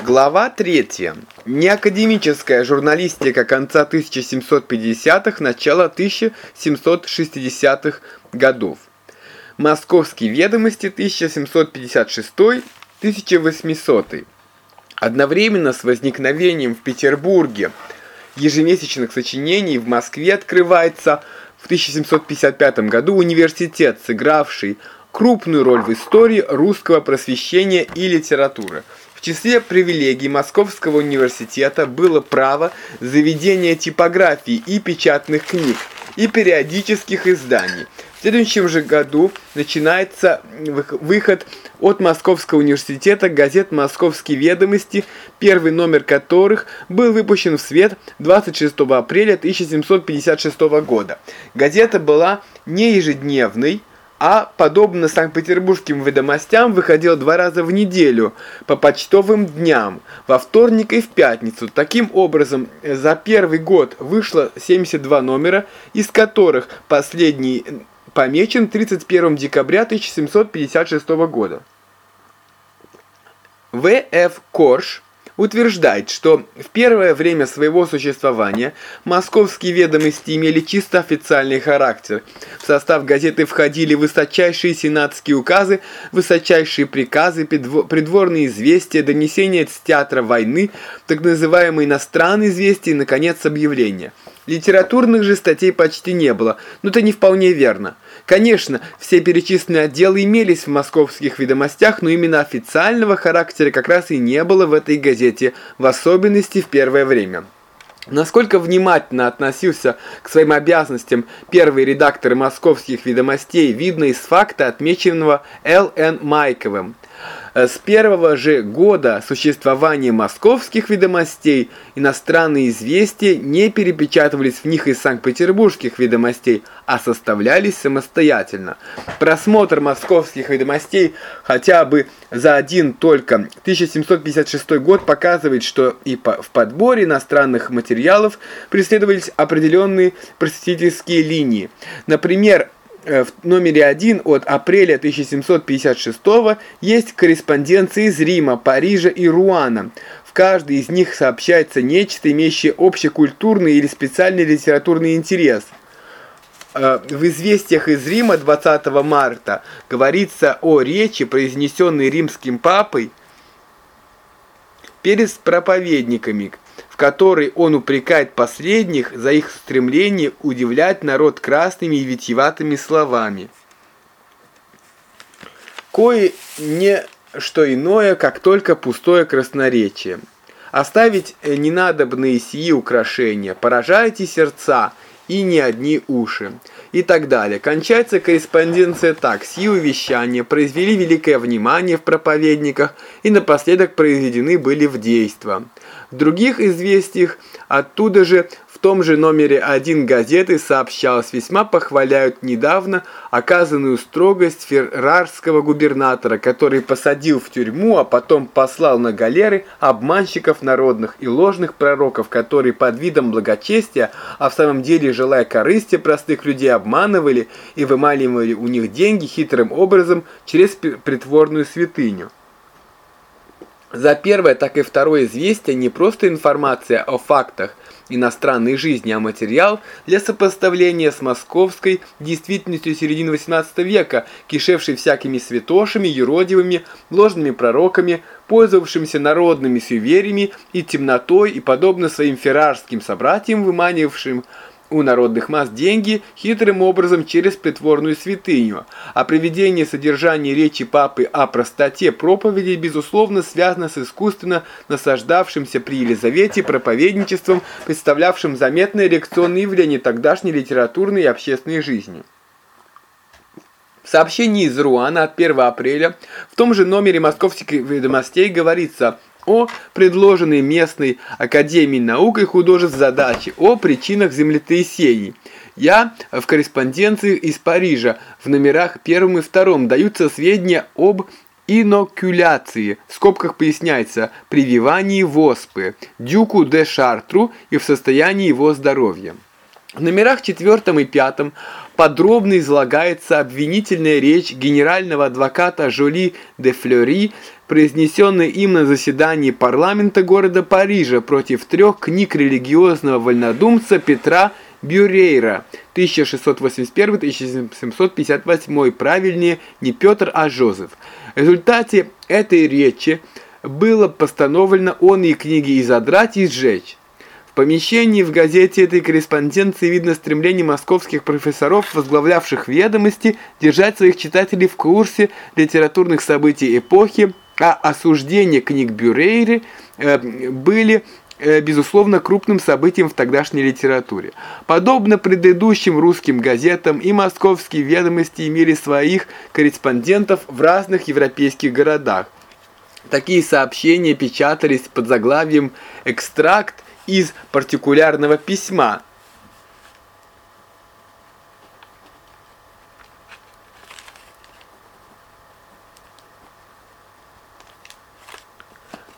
Глава 3. Неакадемическая журналистика конца 1750-х, начала 1760-х годов. Московские ведомости 1756-1800. Одновременно с возникновением в Петербурге ежемесячных сочинений в Москве открывается в 1755 году университет, сыгравший крупную роль в истории русского просвещения и литературы – в числе привилегий Московского университета было право заведения типографии и печатных книг, и периодических изданий. В следующем же году начинается выход от Московского университета газет «Московские ведомости», первый номер которых был выпущен в свет 26 апреля 1756 года. Газета была не ежедневной, а, подобно Санкт-Петербургским ведомостям, выходил два раза в неделю по почтовым дням, во вторник и в пятницу. Таким образом, за первый год вышло 72 номера, из которых последний помечен 31 декабря 1756 года. В.Ф. Корж утверждает, что в первое время своего существования московские ведомости имели чисто официальный характер. В состав газеты входили высочайшие сенатские указы, высочайшие приказы, придворные известия, донесения с театра войны, так называемые иностранные известия и, наконец, объявления. Литературных же статей почти не было, но это не вполне верно. Конечно, все перечисленные отделы имелись в московских ведомостях, но именно официального характера как раз и не было в этой газете, в особенности в первое время. Насколько внимательно относился к своим обязанностям первый редактор московских ведомостей, видно из факта, отмеченного Л.Н. Майковым. Э, с первого же года существования московских ведомостей иностранные известия не перепечатывались в них из санкт-петербургских ведомостей, а составлялись самостоятельно. Просмотр московских ведомостей хотя бы за один только 1756 год показывает, что и в подборе иностранных материалов преследовались определенные просветительские линии. Например, в номере 1 от апреля 1756 есть корреспонденция из Рима, Парижа и Руана. В каждой из них сообщается нечто, имеющее общекультурный или специальный литературный интерес. Э, в известиях из Рима 20 марта говорится о речи, произнесенной римским папой перед проповедниками, которой он упрекает последних за их стремление удивлять народ красными и витиеватыми словами. Кое не что иное, как только пустое красноречие. Оставить ненадобные сии украшения, поражайте сердца и не одни уши и так далее. Кончается корреспонденция так. Сии увещания произвели великое внимание в проповедниках и напоследок произведены были в действо. В других известиях оттуда же том же номере один газеты сообщалось, весьма похваляют недавно оказанную строгость феррарского губернатора, который посадил в тюрьму, а потом послал на галеры обманщиков народных и ложных пророков, которые под видом благочестия, а в самом деле желая корысти простых людей обманывали и вымаливали у них деньги хитрым образом через притворную святыню. За первое, так и второе известие не просто информация о фактах иностранной жизни, а материал для сопоставления с московской действительностью середины XVIII века, кишевшей всякими святошами, юродивыми, ложными пророками, пользовавшимися народными суевериями и темнотой и подобно своим феррарским собратьям, выманивавшим у народных масс деньги хитрым образом через притворную святыню, а приведение содержания речи папы о простоте проповеди безусловно связано с искусственно насаждавшимся при Елизавете проповедничеством, представлявшим заметное реакционное явление тогдашней литературной и общественной жизни. В сообщении из Руана от 1 апреля в том же номере московских ведомостей говорится – о предложенной местной Академией наук и художеств задачи о причинах землетрясений. Я в корреспонденции из Парижа в номерах первым и втором даются сведения об инокуляции, в скобках поясняется, прививании воспы, дюку де Шартру и в состоянии его здоровья. В номерах четвертом и пятом подробно излагается обвинительная речь генерального адвоката Жоли де Флёри, произнесенная им на заседании парламента города Парижа против трех книг религиозного вольнодумца Петра Бюрейра 1681-1758, правильнее не Петр, а Жозеф. В результате этой речи было постановлено он и книги изодрать и сжечь. В помещении в газете этой корреспонденции видно стремление московских профессоров, возглавлявших ведомости, держать своих читателей в курсе литературных событий эпохи, а осуждения книг Бюрейры э, были э, безусловно, крупным событием в тогдашней литературе. Подобно предыдущим русским газетам, и московские ведомости имели своих корреспондентов в разных европейских городах. Такие сообщения печатались под заглавием «Экстракт» из партикулярного письма.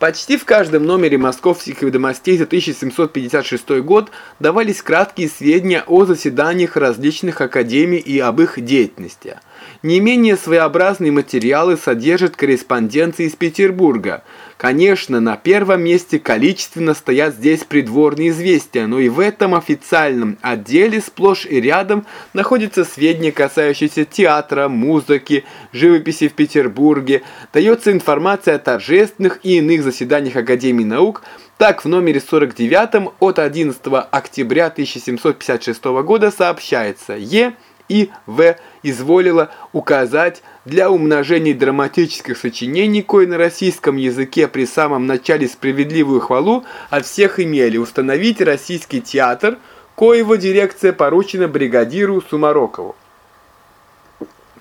Почти в каждом номере московских ведомостей за 1756 год давались краткие сведения о заседаниях различных академий и об их деятельности. Не менее своеобразные материалы содержат корреспонденции из Петербурга – Конечно, на первом месте количественно стоят здесь придворные известия, но и в этом официальном отделе сплошь и рядом находятся сведения, касающиеся театра, музыки, живописи в Петербурге, дается информация о торжественных и иных заседаниях Академии наук, так, в номере 49 от 11 октября 1756 года сообщается Е и В изволила указать для умножения драматических сочинений, кое на российском языке при самом начале справедливую хвалу от всех имели, установить российский театр, коего дирекция поручена бригадиру Сумарокову.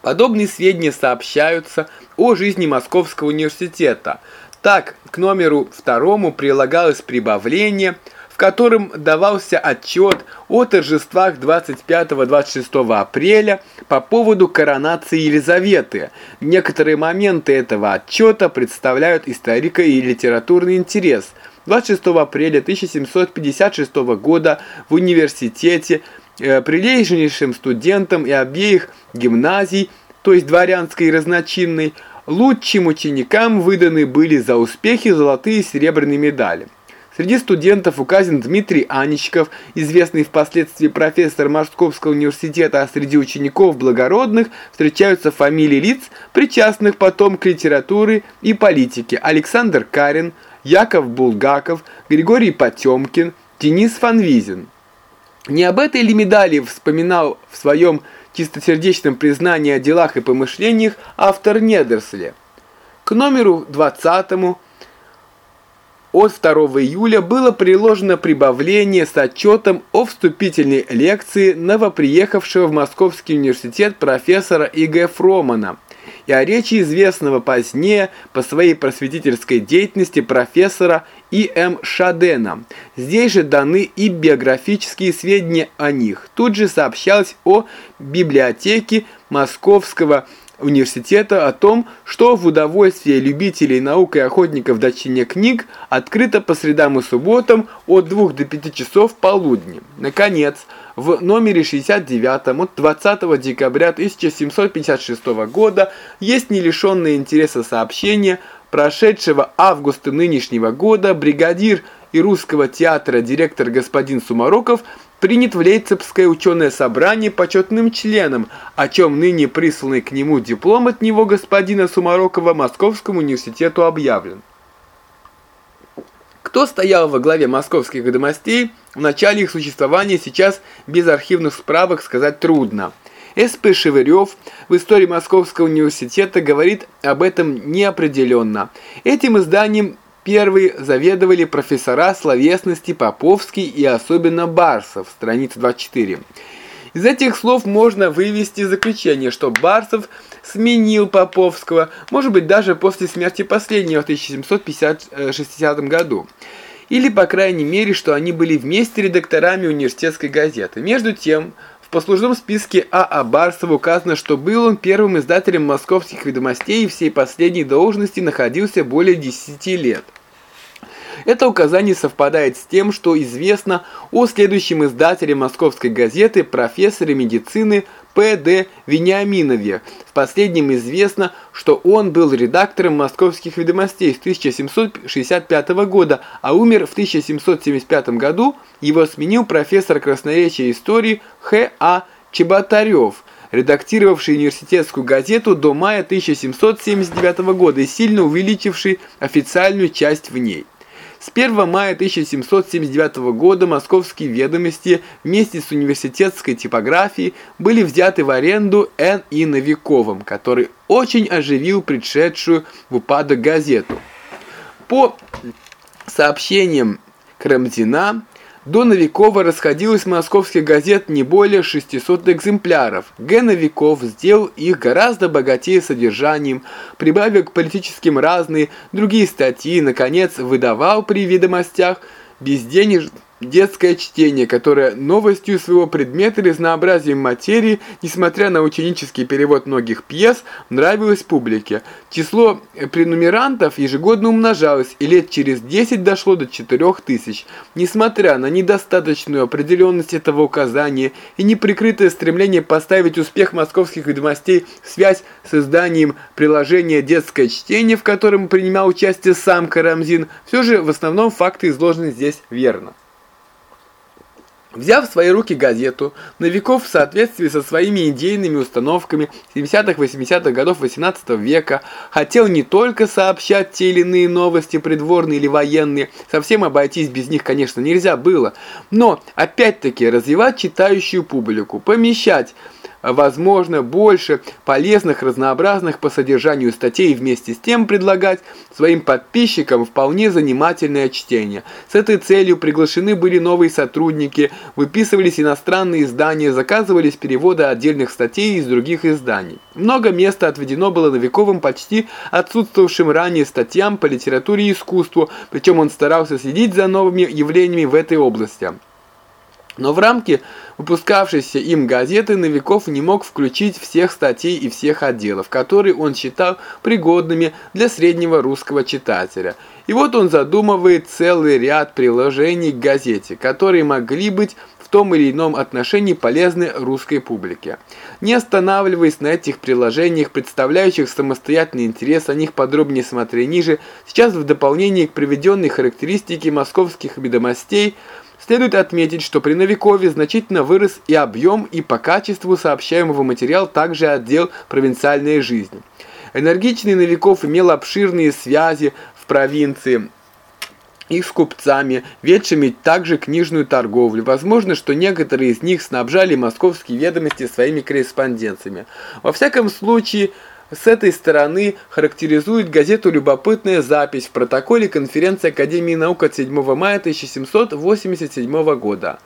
Подобные сведения сообщаются о жизни Московского университета. Так, к номеру второму прилагалось прибавление – в котором давался отчет о торжествах 25-26 апреля по поводу коронации Елизаветы. Некоторые моменты этого отчета представляют историко- и литературный интерес. 26 апреля 1756 года в университете э, прилежнейшим студентам и обеих гимназий, то есть дворянской и разночинной, лучшим ученикам выданы были за успехи золотые и серебряные медали. Среди студентов указан Дмитрий Аничков, известный впоследствии профессор Московского университета, а среди учеников благородных встречаются фамилии лиц, причастных потом к литературе и политике. Александр Карин, Яков Булгаков, Григорий Потемкин, Денис Фанвизин. Не об этой ли медали вспоминал в своем чистосердечном признании о делах и помышлениях автор Недерсли. К номеру 20 от 2 июля было приложено прибавление с отчетом о вступительной лекции новоприехавшего в Московский университет профессора И.Г. Фромана и о речи известного позднее по своей просветительской деятельности профессора И.М. Шадена. Здесь же даны и биографические сведения о них. Тут же сообщалось о библиотеке Московского университета университета о том, что в удовольствие любителей наук и охотников до чтения книг открыто по средам и субботам от 2 до 5 часов полудня. Наконец, в номере 69 от 20 декабря 1756 года есть не лишенное интереса сообщение прошедшего августа нынешнего года бригадир и русского театра директор господин Сумароков принят в Лейпцигское ученое собрание почетным членом, о чем ныне присланный к нему диплом от него господина Сумарокова Московскому университету объявлен. Кто стоял во главе московских ведомостей в начале их существования, сейчас без архивных справок сказать трудно. С.П. Шевырев в истории Московского университета говорит об этом неопределенно. Этим изданием Первые заведовали профессора словесности Поповский и особенно Барсов, страница 24. Из этих слов можно вывести заключение, что Барсов сменил Поповского, может быть даже после смерти последнего в 1760 году. Или, по крайней мере, что они были вместе редакторами университетской газеты. Между тем, послужном списке А.А. Барсова указано, что был он первым издателем московских ведомостей и всей последней должности находился более 10 лет. Это указание совпадает с тем, что известно о следующем издателе московской газеты профессоре медицины П.Д. Вениаминове. В последнем известно, что он был редактором «Московских ведомостей» с 1765 года, а умер в 1775 году. Его сменил профессор красноречия истории Х.А. Чеботарев, редактировавший университетскую газету до мая 1779 года и сильно увеличивший официальную часть в ней. С 1 мая 1779 года московские ведомости вместе с университетской типографией были взяты в аренду Н. И. Новиковым, который очень оживил предшедшую в упадок газету. По сообщениям Крамзина, до Новикова расходилось московских газет не более 600 экземпляров. Г. Новиков сделал их гораздо богатее содержанием, прибавив к политическим разные другие статьи, наконец, выдавал при ведомостях безденежные Детское чтение, которое новостью своего предмета и разнообразием материи, несмотря на ученический перевод многих пьес, нравилось публике. Число пренумерантов ежегодно умножалось и лет через 10 дошло до 4000. Несмотря на недостаточную определенность этого указания и неприкрытое стремление поставить успех московских ведомостей в связь с изданием приложения «Детское чтение», в котором принимал участие сам Карамзин, все же в основном факты изложены здесь верно. Взяв в свои руки газету, Новиков в соответствии со своими идейными установками 70-80-х годов 18 века хотел не только сообщать те или иные новости, придворные или военные, совсем обойтись без них, конечно, нельзя было, но опять-таки развивать читающую публику, помещать возможно, больше полезных, разнообразных по содержанию статей вместе с тем предлагать своим подписчикам вполне занимательное чтение. С этой целью приглашены были новые сотрудники, выписывались иностранные издания, заказывались переводы отдельных статей из других изданий. Много места отведено было Новиковым почти отсутствовавшим ранее статьям по литературе и искусству, причем он старался следить за новыми явлениями в этой области. Но в рамки выпускавшейся им газеты Новиков не мог включить всех статей и всех отделов, которые он считал пригодными для среднего русского читателя. И вот он задумывает целый ряд приложений к газете, которые могли быть в том или ином отношении полезны русской публике. Не останавливаясь на этих приложениях, представляющих самостоятельный интерес, о них подробнее смотри ниже, сейчас в дополнение к приведенной характеристике московских ведомостей – Следует отметить, что при Новикове значительно вырос и объем, и по качеству сообщаемого материала также отдел провинциальной жизни. Энергичный Новиков имел обширные связи в провинции, их с купцами, ведшими также книжную торговлю. Возможно, что некоторые из них снабжали московские ведомости своими корреспонденциями. Во всяком случае, с этой стороны характеризует газету любопытная запись в протоколе конференции Академии наук от 7 мая 1787 года.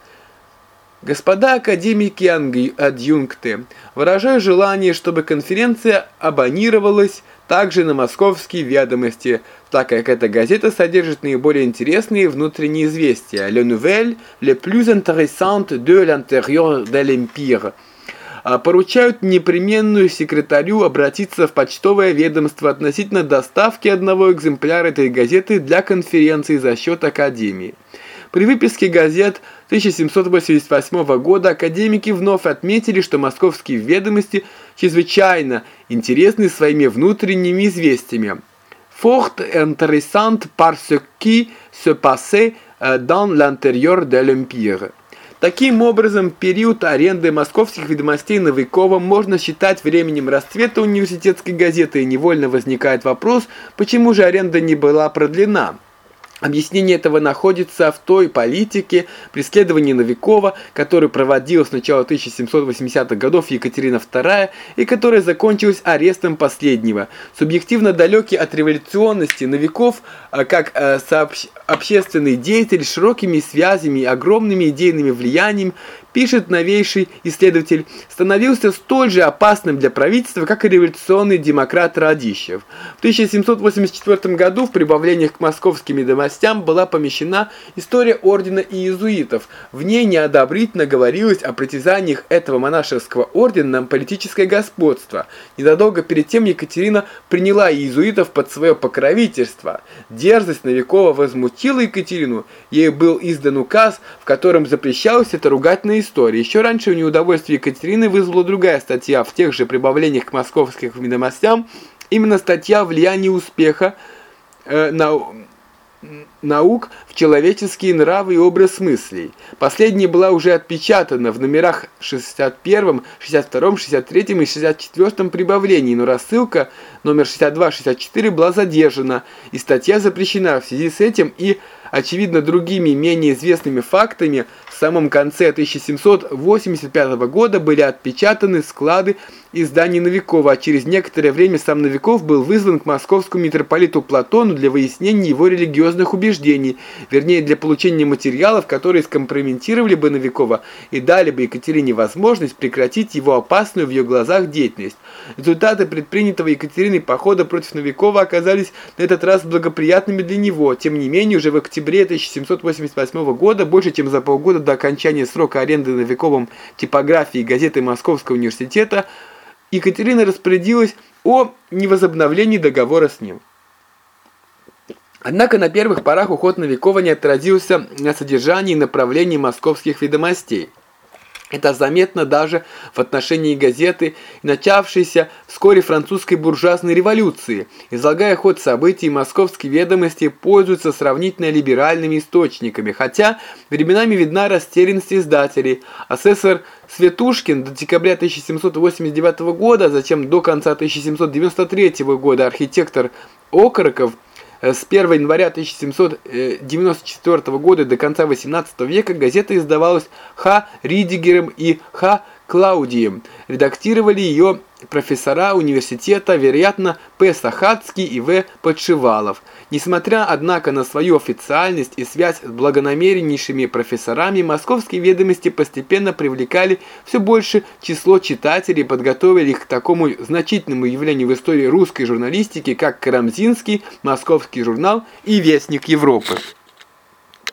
Господа академики-адъюнкты, выражаю желание, чтобы конференция абонировалась также на московские ведомости, так как эта газета содержит наиболее интересные внутренние известия. Le nouvelle le plus intéressante de l'intérieur de l'Empire – поручают непременную секретарю обратиться в почтовое ведомство относительно доставки одного экземпляра этой газеты для конференции за счет Академии. При выписке газет 1788 года академики вновь отметили, что московские ведомости чрезвычайно интересны своими внутренними известиями. Fort intéressant parce qui se passait euh, dans l'intérieur de l'Empire. Таким образом, период аренды московских ведомостей Новиковым можно считать временем расцвета университетской газеты, и невольно возникает вопрос, почему же аренда не была продлена. Объяснение этого находится в той политике преследования Новикова, который проводил с начала 1780-х годов Екатерина II и которая закончилась арестом последнего. Субъективно далекий от революционности Новиков, э, как э, общественный деятель с широкими связями и огромными идейными влияниями, пишет новейший исследователь, становился столь же опасным для правительства, как и революционный демократ Радищев. В 1784 году в прибавлениях к московским ведомостям была помещена история ордена иезуитов. В ней неодобрительно говорилось о притязаниях этого монашеского ордена на политическое господство. Незадолго перед тем Екатерина приняла иезуитов под свое покровительство. Дерзость Новикова возмутила Екатерину. Ей был издан указ, в котором запрещалось это ругательное истории. Еще раньше у неудовольствия Екатерины вызвала другая статья в тех же прибавлениях к московским ведомостям, именно статья «Влияние успеха э, на, наук в человеческие нравы и образ мыслей». Последняя была уже отпечатана в номерах 61, 62, 63 и 64 прибавлений, но рассылка номер 62-64 была задержана, и статья запрещена в связи с этим и очевидно другими менее известными фактами, в самом конце 1785 года были отпечатаны склады изданий Новикова, а через некоторое время сам Новиков был вызван к московскому митрополиту Платону для выяснения его религиозных убеждений, вернее для получения материалов, которые скомпрометировали бы Новикова и дали бы Екатерине возможность прекратить его опасную в ее глазах деятельность. Результаты предпринятого Екатериной похода против Новикова оказались на этот раз благоприятными для него. Тем не менее, уже в октябре 1788 года, больше чем за полгода до окончания срока аренды Новиковым типографии газеты Московского университета, Екатерина распорядилась о невозобновлении договора с ним. Однако на первых порах уход Новикова не отразился на содержании и направлении московских ведомостей. Это заметно даже в отношении газеты, начавшейся вскоре французской буржуазной революции. Излагая ход событий, московские ведомости пользуются сравнительно либеральными источниками, хотя временами видна растерянность издателей. Асессор Светушкин до декабря 1789 года, затем до конца 1793 года архитектор Окороков – с 1 января 1794 года до конца XVIII века газета издавалась Х. Ридигером и Х. Клаудием. Редактировали ее профессора университета, вероятно, П. Сахацкий и В. Подшивалов. Несмотря, однако, на свою официальность и связь с благонамереннейшими профессорами, московские ведомости постепенно привлекали все больше число читателей подготовили их к такому значительному явлению в истории русской журналистики, как Карамзинский, Московский журнал и Вестник Европы.